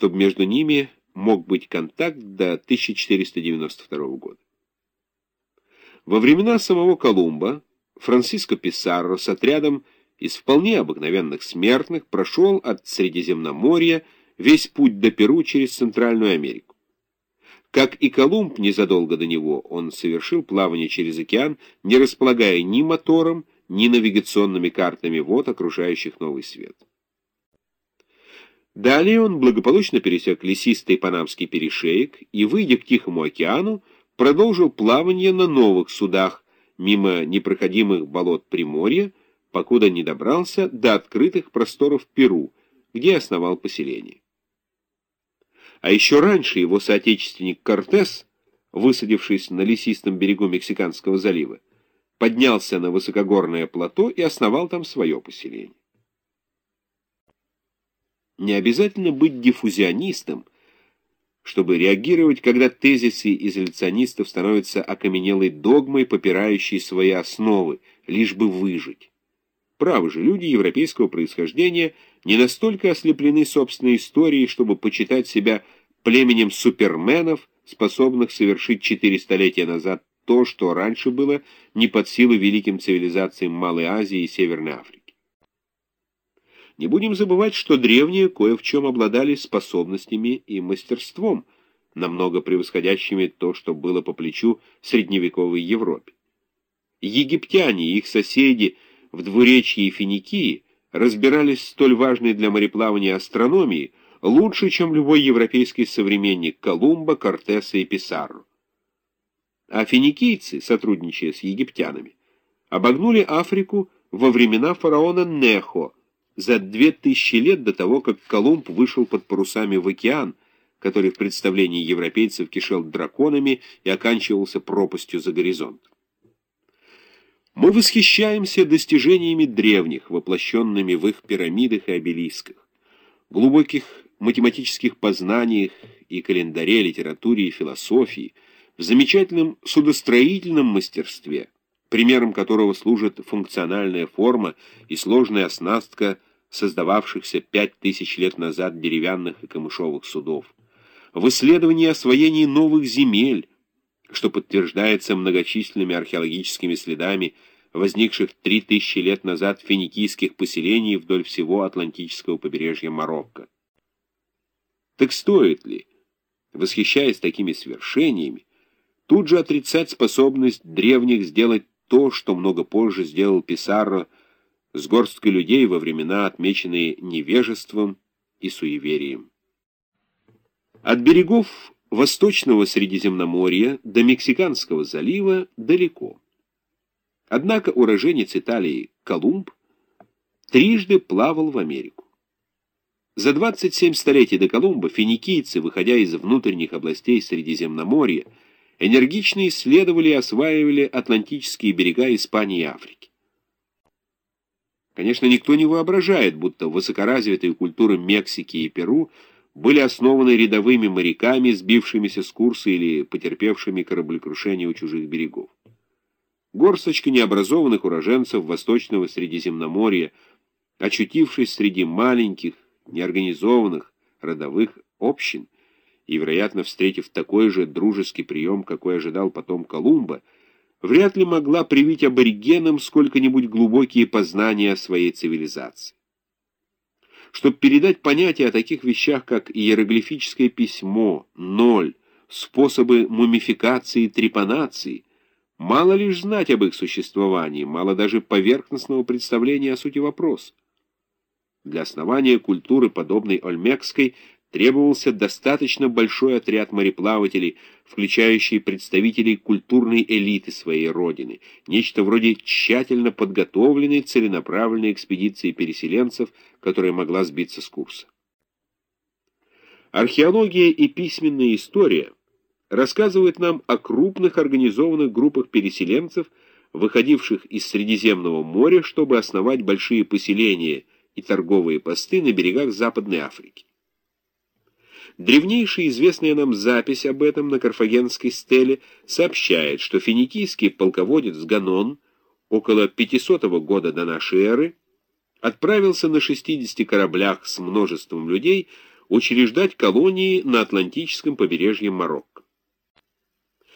чтобы между ними мог быть контакт до 1492 года. Во времена самого Колумба Франциско Писарро с отрядом из вполне обыкновенных смертных прошел от Средиземноморья весь путь до Перу через Центральную Америку. Как и Колумб незадолго до него, он совершил плавание через океан, не располагая ни мотором, ни навигационными картами вод, окружающих Новый Свет. Далее он благополучно пересек лесистый Панамский перешеек и, выйдя к Тихому океану, продолжил плавание на новых судах мимо непроходимых болот Приморья, покуда не добрался до открытых просторов Перу, где основал поселение. А еще раньше его соотечественник Кортес, высадившись на лесистом берегу Мексиканского залива, поднялся на высокогорное плато и основал там свое поселение. Не обязательно быть диффузионистом, чтобы реагировать, когда тезисы изоляционистов становятся окаменелой догмой, попирающей свои основы, лишь бы выжить. Правы же, люди европейского происхождения не настолько ослеплены собственной историей, чтобы почитать себя племенем суперменов, способных совершить четыре столетия назад то, что раньше было не под силу великим цивилизациям Малой Азии и Северной Африки. Не будем забывать, что древние кое в чем обладали способностями и мастерством, намного превосходящими то, что было по плечу средневековой Европе. Египтяне и их соседи в двуречье и Финикии разбирались столь важной для мореплавания астрономии лучше, чем любой европейский современник Колумба, Кортеса и Писарро. А финикийцы, сотрудничая с египтянами, обогнули Африку во времена фараона Нехо за две тысячи лет до того, как Колумб вышел под парусами в океан, который в представлении европейцев кишел драконами и оканчивался пропастью за горизонт. Мы восхищаемся достижениями древних, воплощенными в их пирамидах и обелисках, глубоких математических познаниях и календаре, литературе и философии, в замечательном судостроительном мастерстве, примером которого служит функциональная форма и сложная оснастка создававшихся пять тысяч лет назад деревянных и камышовых судов, в исследовании освоении новых земель, что подтверждается многочисленными археологическими следами возникших три тысячи лет назад финикийских поселений вдоль всего Атлантического побережья Марокко. Так стоит ли, восхищаясь такими свершениями, тут же отрицать способность древних сделать то, что много позже сделал Писарро с горсткой людей во времена, отмеченные невежеством и суеверием. От берегов Восточного Средиземноморья до Мексиканского залива далеко. Однако уроженец Италии Колумб трижды плавал в Америку. За 27 столетий до Колумба финикийцы, выходя из внутренних областей Средиземноморья, энергично исследовали и осваивали атлантические берега Испании и Африки. Конечно, никто не воображает, будто высокоразвитые культуры Мексики и Перу были основаны рядовыми моряками, сбившимися с курса или потерпевшими кораблекрушение у чужих берегов. Горсточка необразованных уроженцев Восточного Средиземноморья, очутившись среди маленьких, неорганизованных родовых общин, и, вероятно, встретив такой же дружеский прием, какой ожидал потом Колумба, вряд ли могла привить аборигенам сколько-нибудь глубокие познания о своей цивилизации. Чтобы передать понятие о таких вещах, как иероглифическое письмо, ноль, способы мумификации и трепанации, мало лишь знать об их существовании, мало даже поверхностного представления о сути вопроса. Для основания культуры, подобной Ольмекской, требовался достаточно большой отряд мореплавателей, включающий представителей культурной элиты своей родины, нечто вроде тщательно подготовленной целенаправленной экспедиции переселенцев, которая могла сбиться с курса. Археология и письменная история рассказывают нам о крупных организованных группах переселенцев, выходивших из Средиземного моря, чтобы основать большие поселения и торговые посты на берегах Западной Африки. Древнейшая известная нам запись об этом на карфагенской стеле сообщает, что финикийский полководец Ганон около 500 года до нашей эры отправился на 60 кораблях с множеством людей учреждать колонии на Атлантическом побережье Марокко.